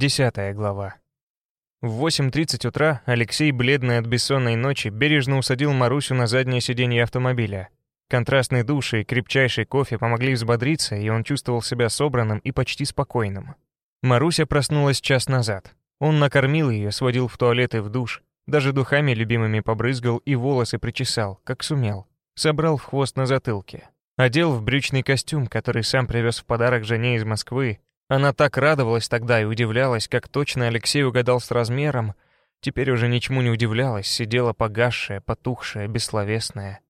Десятая глава. В 8.30 утра Алексей, бледный от бессонной ночи, бережно усадил Марусю на заднее сиденье автомобиля. Контрастный душ и крепчайший кофе помогли взбодриться, и он чувствовал себя собранным и почти спокойным. Маруся проснулась час назад. Он накормил ее, сводил в туалет и в душ, даже духами любимыми побрызгал и волосы причесал, как сумел. Собрал в хвост на затылке. Одел в брючный костюм, который сам привез в подарок жене из Москвы, она так радовалась тогда и удивлялась, как точно Алексей угадал с размером. Теперь уже ничему не удивлялась, сидела погасшая, потухшая, бессловесная.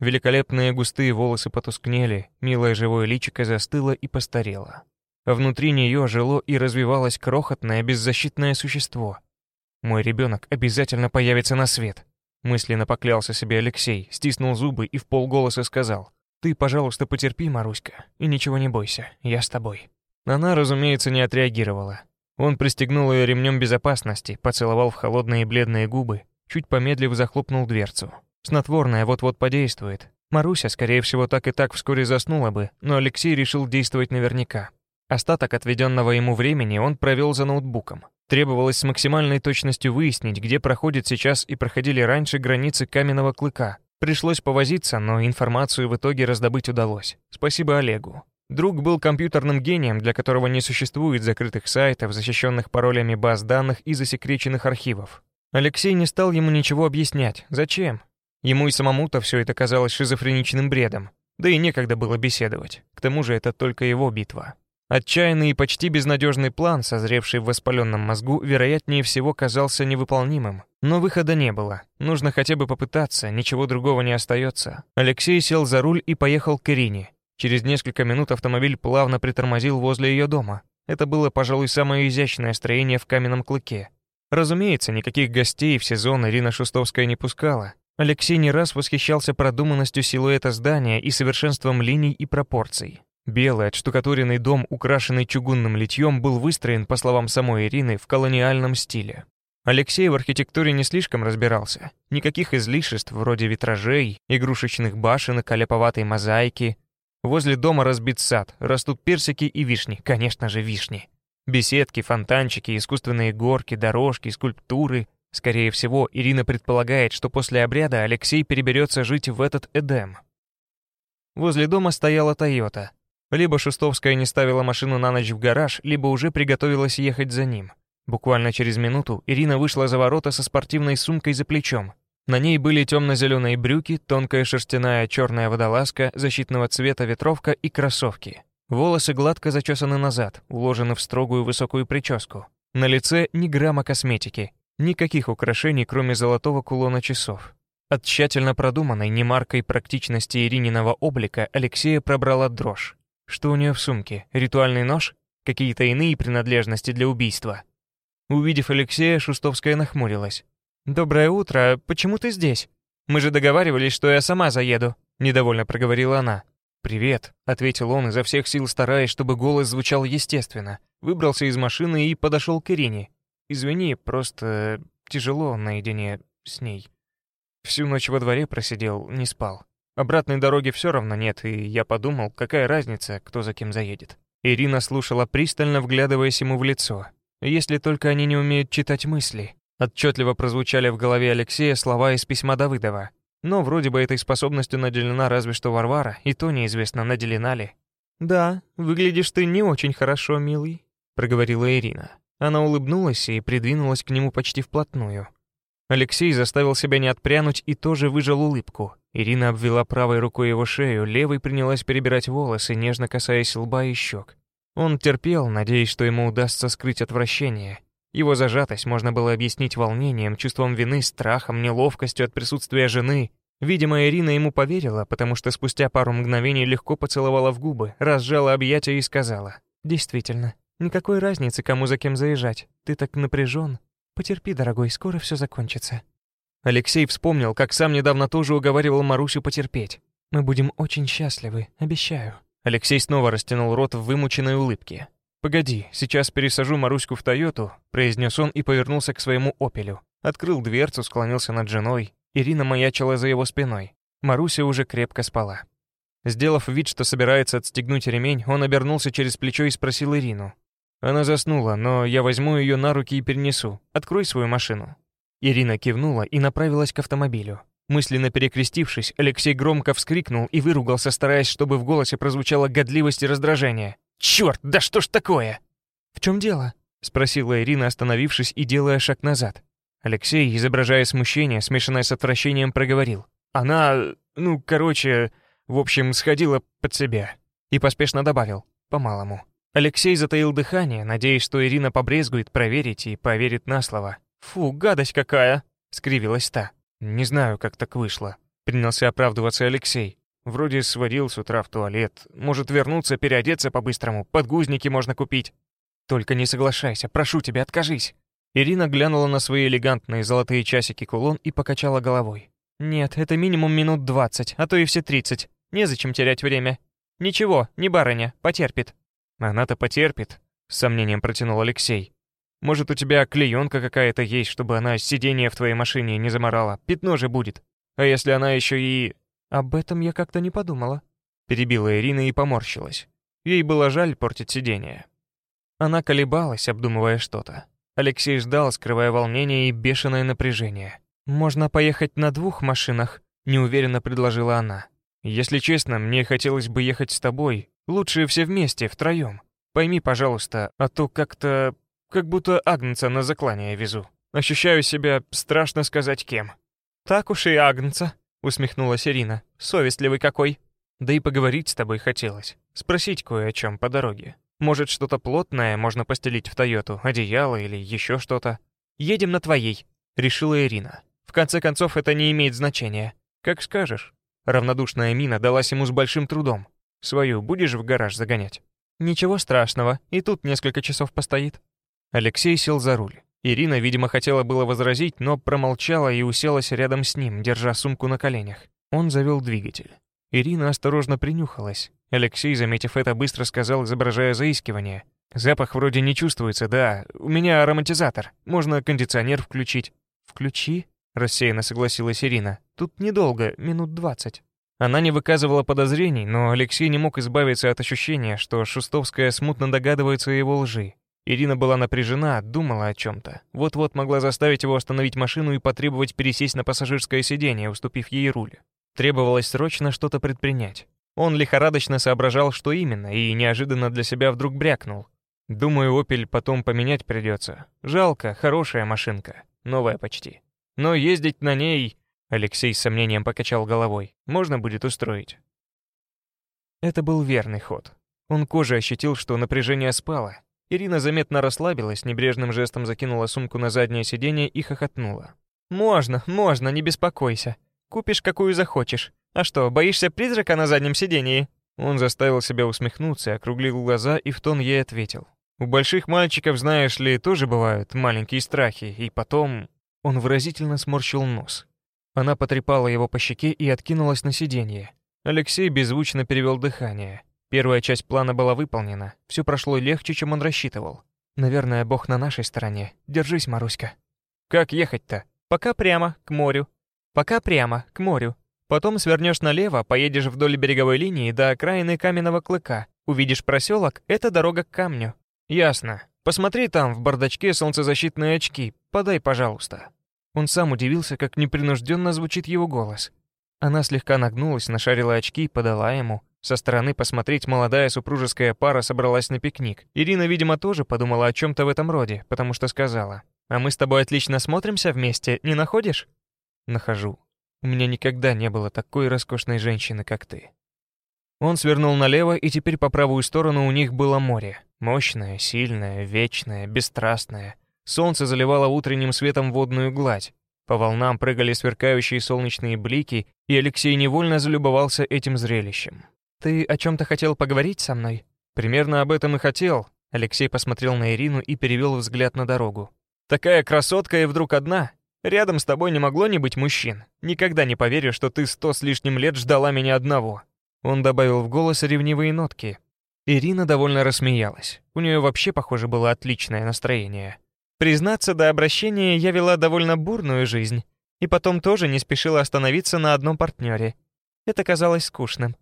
Великолепные густые волосы потускнели, милое живое личико застыло и постарело. Внутри нее жило и развивалось крохотное, беззащитное существо. «Мой ребенок обязательно появится на свет», мысленно поклялся себе Алексей, стиснул зубы и в полголоса сказал, «Ты, пожалуйста, потерпи, Маруська, и ничего не бойся, я с тобой». Она, разумеется, не отреагировала. Он пристегнул ее ремнем безопасности, поцеловал в холодные бледные губы, чуть помедлив захлопнул дверцу. Снотворное вот-вот подействует. Маруся, скорее всего, так и так вскоре заснула бы, но Алексей решил действовать наверняка. Остаток отведенного ему времени он провел за ноутбуком. Требовалось с максимальной точностью выяснить, где проходит сейчас и проходили раньше границы каменного клыка. Пришлось повозиться, но информацию в итоге раздобыть удалось. Спасибо Олегу. Друг был компьютерным гением, для которого не существует закрытых сайтов, защищенных паролями баз данных и засекреченных архивов. Алексей не стал ему ничего объяснять. Зачем? Ему и самому-то все это казалось шизофреничным бредом. Да и некогда было беседовать. К тому же это только его битва. Отчаянный и почти безнадежный план, созревший в воспаленном мозгу, вероятнее всего казался невыполнимым. Но выхода не было. Нужно хотя бы попытаться, ничего другого не остается. Алексей сел за руль и поехал к Ирине. Через несколько минут автомобиль плавно притормозил возле ее дома. Это было, пожалуй, самое изящное строение в каменном клыке. Разумеется, никаких гостей в сезон Ирина Шустовская не пускала. Алексей не раз восхищался продуманностью силуэта здания и совершенством линий и пропорций. Белый отштукатуренный дом, украшенный чугунным литьем, был выстроен, по словам самой Ирины, в колониальном стиле. Алексей в архитектуре не слишком разбирался. Никаких излишеств вроде витражей, игрушечных башенок, аляповатой мозаики, Возле дома разбит сад, растут персики и вишни, конечно же, вишни. Беседки, фонтанчики, искусственные горки, дорожки, скульптуры. Скорее всего, Ирина предполагает, что после обряда Алексей переберется жить в этот Эдем. Возле дома стояла Тойота. Либо Шустовская не ставила машину на ночь в гараж, либо уже приготовилась ехать за ним. Буквально через минуту Ирина вышла за ворота со спортивной сумкой за плечом. На ней были темно-зеленые брюки, тонкая шерстяная черная водолазка, защитного цвета ветровка и кроссовки. Волосы гладко зачесаны назад, уложены в строгую высокую прическу. На лице ни грамма косметики, никаких украшений, кроме золотого кулона часов. От тщательно продуманной немаркой практичности Ирининого облика Алексея пробрала дрожь. Что у нее в сумке? Ритуальный нож? Какие-то иные принадлежности для убийства? Увидев Алексея, Шустовская нахмурилась. «Доброе утро. Почему ты здесь? Мы же договаривались, что я сама заеду», — недовольно проговорила она. «Привет», — ответил он, изо всех сил стараясь, чтобы голос звучал естественно. Выбрался из машины и подошел к Ирине. «Извини, просто тяжело наедине с ней. Всю ночь во дворе просидел, не спал. Обратной дороги все равно нет, и я подумал, какая разница, кто за кем заедет». Ирина слушала пристально, вглядываясь ему в лицо. Если только они не умеют читать мысли. Отчетливо прозвучали в голове Алексея слова из письма Давыдова. Но вроде бы этой способностью наделена разве что Варвара, и то неизвестно, наделена ли. «Да, выглядишь ты не очень хорошо, милый», — проговорила Ирина. Она улыбнулась и придвинулась к нему почти вплотную. Алексей заставил себя не отпрянуть и тоже выжал улыбку. Ирина обвела правой рукой его шею, левой принялась перебирать волосы, нежно касаясь лба и щек. Он терпел, надеясь, что ему удастся скрыть отвращение. Его зажатость можно было объяснить волнением, чувством вины, страхом, неловкостью от присутствия жены. Видимо, Ирина ему поверила, потому что спустя пару мгновений легко поцеловала в губы, разжала объятия и сказала. «Действительно, никакой разницы, кому за кем заезжать. Ты так напряжен. Потерпи, дорогой, скоро все закончится». Алексей вспомнил, как сам недавно тоже уговаривал Марусю потерпеть. «Мы будем очень счастливы, обещаю». Алексей снова растянул рот в вымученной улыбке. «Погоди, сейчас пересажу Маруську в Тойоту», — произнес он и повернулся к своему «Опелю». Открыл дверцу, склонился над женой. Ирина маячила за его спиной. Маруся уже крепко спала. Сделав вид, что собирается отстегнуть ремень, он обернулся через плечо и спросил Ирину. Она заснула, но я возьму ее на руки и перенесу. Открой свою машину». Ирина кивнула и направилась к автомобилю. Мысленно перекрестившись, Алексей громко вскрикнул и выругался, стараясь, чтобы в голосе прозвучала годливость и раздражение. «Чёрт, да что ж такое?» «В чем дело?» — спросила Ирина, остановившись и делая шаг назад. Алексей, изображая смущение, смешанное с отвращением, проговорил. «Она, ну, короче, в общем, сходила под себя». И поспешно добавил. «По-малому». Алексей затаил дыхание, надеясь, что Ирина побрезгует проверить и поверит на слово. «Фу, гадость какая!» — скривилась та. «Не знаю, как так вышло», — принялся оправдываться Алексей. «Вроде сводил с утра в туалет. Может, вернуться, переодеться по-быстрому, подгузники можно купить». «Только не соглашайся, прошу тебя, откажись». Ирина глянула на свои элегантные золотые часики-кулон и покачала головой. «Нет, это минимум минут двадцать, а то и все тридцать. Незачем терять время. Ничего, не барыня, потерпит». «Она-то потерпит», — с сомнением протянул Алексей. Может, у тебя клеенка какая-то есть, чтобы она сиденье в твоей машине не заморала. Пятно же будет. А если она еще и... Об этом я как-то не подумала. Перебила Ирина и поморщилась. Ей было жаль портить сиденье. Она колебалась, обдумывая что-то. Алексей ждал, скрывая волнение и бешеное напряжение. «Можно поехать на двух машинах», — неуверенно предложила она. «Если честно, мне хотелось бы ехать с тобой. Лучше все вместе, втроем. Пойми, пожалуйста, а то как-то как будто Агнца на заклание везу. Ощущаю себя, страшно сказать, кем. «Так уж и Агнца», — усмехнулась Ирина. «Совестливый какой». «Да и поговорить с тобой хотелось. Спросить кое о чем по дороге. Может, что-то плотное можно постелить в Тойоту, одеяло или еще что-то?» «Едем на твоей», — решила Ирина. «В конце концов, это не имеет значения. Как скажешь». Равнодушная мина далась ему с большим трудом. «Свою будешь в гараж загонять?» «Ничего страшного, и тут несколько часов постоит». Алексей сел за руль. Ирина, видимо, хотела было возразить, но промолчала и уселась рядом с ним, держа сумку на коленях. Он завел двигатель. Ирина осторожно принюхалась. Алексей, заметив это, быстро сказал, изображая заискивание. «Запах вроде не чувствуется, да. У меня ароматизатор. Можно кондиционер включить». «Включи?» — рассеянно согласилась Ирина. «Тут недолго, минут двадцать». Она не выказывала подозрений, но Алексей не мог избавиться от ощущения, что Шустовская смутно догадывается о его лжи. Ирина была напряжена, думала о чем-то. Вот-вот могла заставить его остановить машину и потребовать пересесть на пассажирское сиденье, уступив ей руль. Требовалось срочно что-то предпринять. Он лихорадочно соображал, что именно, и неожиданно для себя вдруг брякнул. «Думаю, «Опель» потом поменять придется. Жалко, хорошая машинка. Новая почти. Но ездить на ней...» Алексей с сомнением покачал головой. «Можно будет устроить». Это был верный ход. Он кожей ощутил, что напряжение спало, Ирина заметно расслабилась, небрежным жестом закинула сумку на заднее сиденье и хохотнула. «Можно, можно, не беспокойся. Купишь, какую захочешь. А что, боишься призрака на заднем сиденье?» Он заставил себя усмехнуться, округлил глаза и в тон ей ответил. «У больших мальчиков, знаешь ли, тоже бывают маленькие страхи, и потом...» Он выразительно сморщил нос. Она потрепала его по щеке и откинулась на сиденье. Алексей беззвучно перевел дыхание. Первая часть плана была выполнена. Все прошло легче, чем он рассчитывал. Наверное, Бог на нашей стороне. Держись, Маруська. Как ехать-то? Пока прямо, к морю. Пока прямо, к морю. Потом свернешь налево, поедешь вдоль береговой линии до окраины каменного клыка. Увидишь проселок, это дорога к камню. Ясно. Посмотри там, в бардачке, солнцезащитные очки. Подай, пожалуйста. Он сам удивился, как непринужденно звучит его голос. Она слегка нагнулась, нашарила очки, подала ему. Со стороны посмотреть молодая супружеская пара собралась на пикник. Ирина, видимо, тоже подумала о чем-то в этом роде, потому что сказала, «А мы с тобой отлично смотримся вместе, не находишь?» «Нахожу. У меня никогда не было такой роскошной женщины, как ты». Он свернул налево, и теперь по правую сторону у них было море. Мощное, сильное, вечное, бесстрастное. Солнце заливало утренним светом водную гладь. По волнам прыгали сверкающие солнечные блики, и Алексей невольно залюбовался этим зрелищем. «Ты о чем-то хотел поговорить со мной?» «Примерно об этом и хотел». Алексей посмотрел на Ирину и перевел взгляд на дорогу. «Такая красотка и вдруг одна. Рядом с тобой не могло не быть мужчин. Никогда не поверю, что ты сто с лишним лет ждала меня одного». Он добавил в голос ревнивые нотки. Ирина довольно рассмеялась. У нее вообще, похоже, было отличное настроение. Признаться, до обращения я вела довольно бурную жизнь. И потом тоже не спешила остановиться на одном партнере. Это казалось скучным.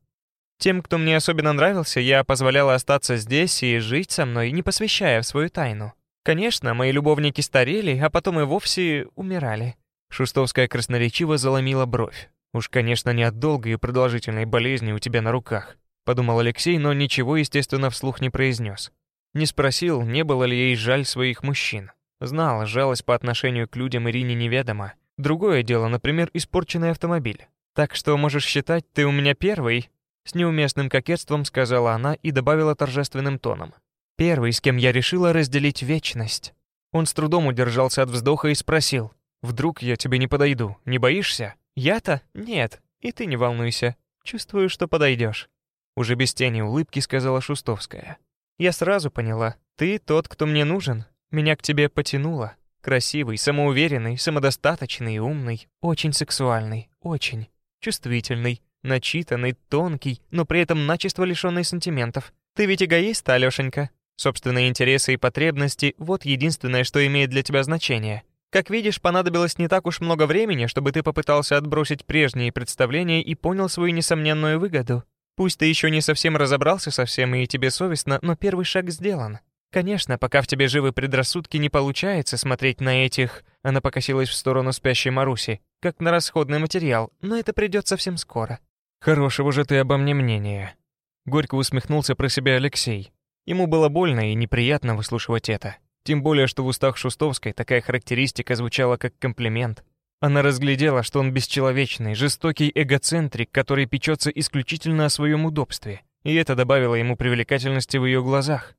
Тем, кто мне особенно нравился, я позволяла остаться здесь и жить со мной, не посвящая в свою тайну. Конечно, мои любовники старели, а потом и вовсе умирали. Шустовская красноречиво заломила бровь. «Уж, конечно, не от долгой и продолжительной болезни у тебя на руках», — подумал Алексей, но ничего, естественно, вслух не произнес. Не спросил, не было ли ей жаль своих мужчин. Знал, жалость по отношению к людям Ирине неведома. Другое дело, например, испорченный автомобиль. «Так что можешь считать, ты у меня первый?» С неуместным кокетством сказала она и добавила торжественным тоном. «Первый, с кем я решила разделить вечность». Он с трудом удержался от вздоха и спросил. «Вдруг я тебе не подойду, не боишься?» «Я-то? Нет. И ты не волнуйся. Чувствую, что подойдешь». Уже без тени улыбки сказала Шустовская. «Я сразу поняла. Ты тот, кто мне нужен. Меня к тебе потянуло. Красивый, самоуверенный, самодостаточный умный. Очень сексуальный. Очень. Чувствительный. Начитанный, тонкий, но при этом начисто лишённый сантиментов. Ты ведь эгоист, Алёшенька. Собственные интересы и потребности — вот единственное, что имеет для тебя значение. Как видишь, понадобилось не так уж много времени, чтобы ты попытался отбросить прежние представления и понял свою несомненную выгоду. Пусть ты еще не совсем разобрался со всем и тебе совестно, но первый шаг сделан. Конечно, пока в тебе живы предрассудки, не получается смотреть на этих... Она покосилась в сторону спящей Маруси, как на расходный материал, но это придет совсем скоро. Хорошего же ты обо мне мнения. Горько усмехнулся про себя Алексей. Ему было больно и неприятно выслушивать это. Тем более, что в устах Шустовской такая характеристика звучала как комплимент. Она разглядела, что он бесчеловечный, жестокий эгоцентрик, который печется исключительно о своем удобстве. И это добавило ему привлекательности в ее глазах.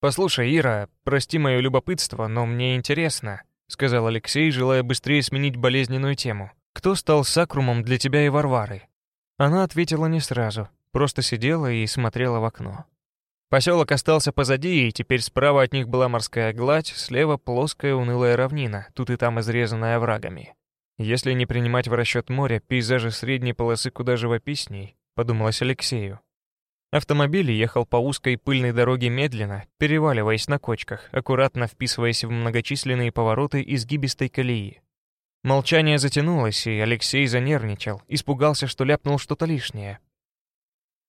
«Послушай, Ира, прости мое любопытство, но мне интересно», — сказал Алексей, желая быстрее сменить болезненную тему. «Кто стал сакрумом для тебя и Варвары?» Она ответила не сразу, просто сидела и смотрела в окно. Поселок остался позади, и теперь справа от них была морская гладь, слева плоская унылая равнина, тут и там изрезанная оврагами. Если не принимать в расчет море, пейзажи средней полосы куда живописней, подумалось Алексею. Автомобиль ехал по узкой пыльной дороге медленно, переваливаясь на кочках, аккуратно вписываясь в многочисленные повороты изгибистой колеи. Молчание затянулось, и Алексей занервничал, испугался, что ляпнул что-то лишнее.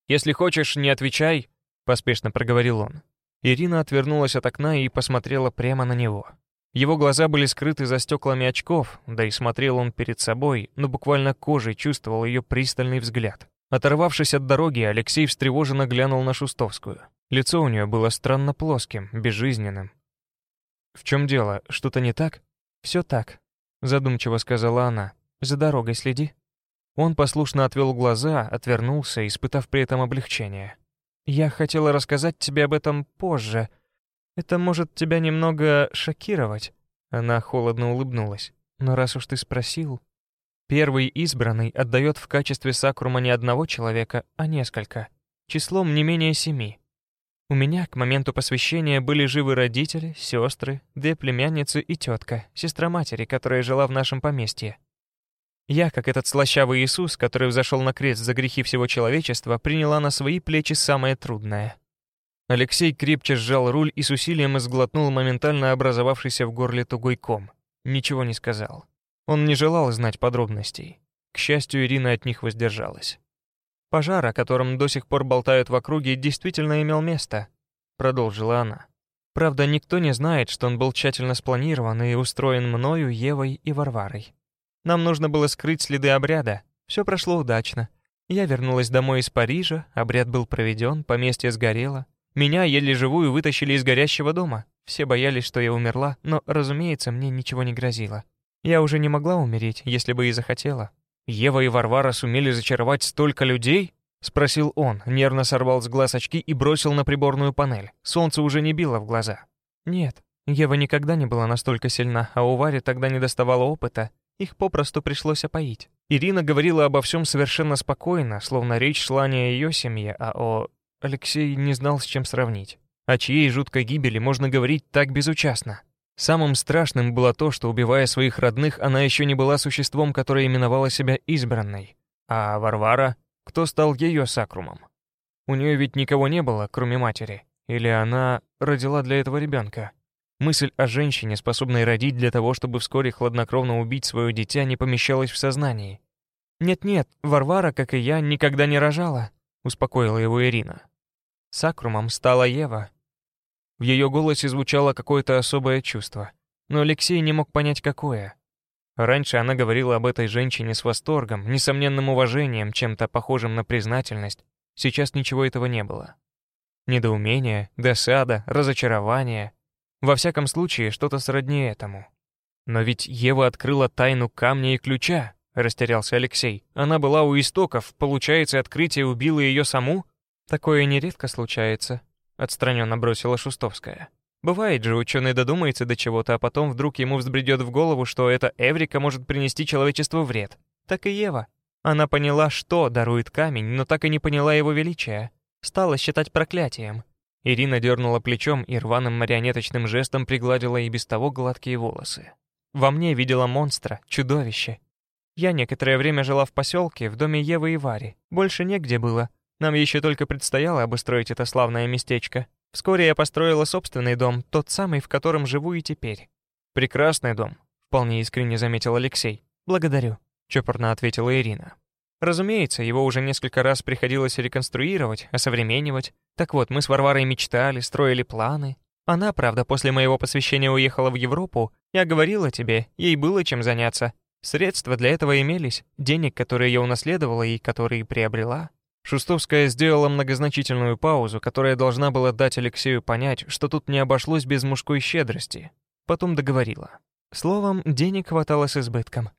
«Если хочешь, не отвечай», — поспешно проговорил он. Ирина отвернулась от окна и посмотрела прямо на него. Его глаза были скрыты за стеклами очков, да и смотрел он перед собой, но буквально кожей чувствовал ее пристальный взгляд. Оторвавшись от дороги, Алексей встревоженно глянул на Шустовскую. Лицо у нее было странно плоским, безжизненным. «В чем дело? Что-то не так?» «Все так», — задумчиво сказала она. «За дорогой следи». Он послушно отвел глаза, отвернулся, испытав при этом облегчение. Я хотела рассказать тебе об этом позже. Это может тебя немного шокировать. Она холодно улыбнулась. Но раз уж ты спросил, первый избранный отдает в качестве сакрума не одного человека, а несколько, числом не менее семи. У меня к моменту посвящения были живы родители, сестры, две племянницы и тетка, сестра матери, которая жила в нашем поместье. Я, как этот слащавый Иисус, который взошел на крест за грехи всего человечества, приняла на свои плечи самое трудное. Алексей крепче сжал руль и с усилием изглотнул моментально образовавшийся в горле тугой ком. Ничего не сказал. Он не желал знать подробностей. К счастью, Ирина от них воздержалась. «Пожар, о котором до сих пор болтают в округе, действительно имел место», — продолжила она. «Правда, никто не знает, что он был тщательно спланирован и устроен мною, Евой и Варварой. Нам нужно было скрыть следы обряда. Все прошло удачно. Я вернулась домой из Парижа, обряд был проведен, поместье сгорело. Меня еле живую вытащили из горящего дома. Все боялись, что я умерла, но, разумеется, мне ничего не грозило. Я уже не могла умереть, если бы и захотела. «Ева и Варвара сумели зачаровать столько людей?» — спросил он, нервно сорвал с глаз очки и бросил на приборную панель. Солнце уже не било в глаза. «Нет, Ева никогда не была настолько сильна, а у Вари тогда не доставало опыта, их попросту пришлось опоить. Ирина говорила обо всем совершенно спокойно, словно речь шла не о ее семье, а о... Алексей не знал, с чем сравнить. О чьей жуткой гибели можно говорить так безучастно? Самым страшным было то, что, убивая своих родных, она еще не была существом, которое именовало себя избранной. А Варвара? Кто стал ее сакрумом? У нее ведь никого не было, кроме матери. Или она родила для этого ребенка? Мысль о женщине, способной родить для того, чтобы вскоре хладнокровно убить свое дитя, не помещалась в сознании. «Нет-нет, Варвара, как и я, никогда не рожала», успокоила его Ирина. Сакрумом стала Ева. В ее голосе звучало какое-то особое чувство, но Алексей не мог понять, какое. Раньше она говорила об этой женщине с восторгом, несомненным уважением, чем-то похожим на признательность. Сейчас ничего этого не было. Недоумение, досада, разочарование. Во всяком случае, что-то сродни этому. Но ведь Ева открыла тайну камня и ключа, растерялся Алексей. Она была у истоков, получается, открытие убило ее саму? Такое нередко случается, отстраненно бросила Шустовская. Бывает же, ученый додумается до чего-то, а потом вдруг ему взбредет в голову, что эта Эврика может принести человечеству вред. Так и Ева. Она поняла, что дарует камень, но так и не поняла его величия. Стала считать проклятием. Ирина дернула плечом и рваным марионеточным жестом пригладила и без того гладкие волосы. Во мне видела монстра, чудовище. Я некоторое время жила в поселке, в доме Евы и Вари. Больше негде было. Нам еще только предстояло обустроить это славное местечко. Вскоре я построила собственный дом, тот самый, в котором живу и теперь. Прекрасный дом, вполне искренне заметил Алексей. Благодарю, чопорно ответила Ирина. Разумеется, его уже несколько раз приходилось реконструировать, осовременивать. Так вот, мы с Варварой мечтали, строили планы. Она, правда, после моего посвящения уехала в Европу, я говорила тебе, ей было чем заняться. Средства для этого имелись, денег, которые я унаследовала и которые приобрела. Шустовская сделала многозначительную паузу, которая должна была дать Алексею понять, что тут не обошлось без мужской щедрости. Потом договорила. Словом, денег хватало с избытком.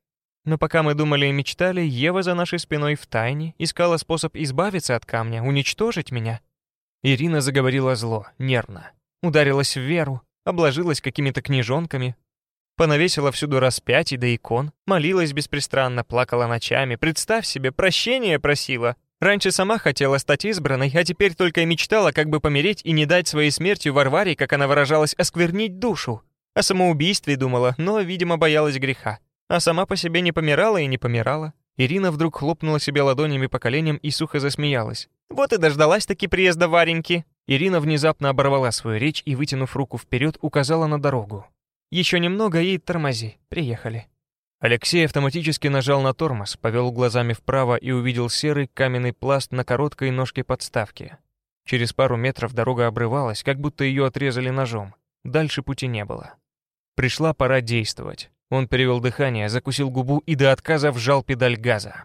Но пока мы думали и мечтали, Ева за нашей спиной в тайне искала способ избавиться от камня, уничтожить меня. Ирина заговорила зло, нервно. Ударилась в веру, обложилась какими-то книжонками, Понавесила всюду распятий да икон, молилась беспрестанно, плакала ночами. Представь себе, прощения просила. Раньше сама хотела стать избранной, а теперь только и мечтала, как бы помереть и не дать своей смертью Варваре, как она выражалась, осквернить душу. О самоубийстве думала, но, видимо, боялась греха. А сама по себе не помирала и не помирала. Ирина вдруг хлопнула себе ладонями по коленям и сухо засмеялась. «Вот и дождалась-таки приезда Вареньки!» Ирина внезапно оборвала свою речь и, вытянув руку вперед, указала на дорогу. Еще немного и тормози. Приехали». Алексей автоматически нажал на тормоз, повел глазами вправо и увидел серый каменный пласт на короткой ножке подставки. Через пару метров дорога обрывалась, как будто ее отрезали ножом. Дальше пути не было. Пришла пора действовать. Он перевел дыхание, закусил губу и до отказа вжал педаль газа.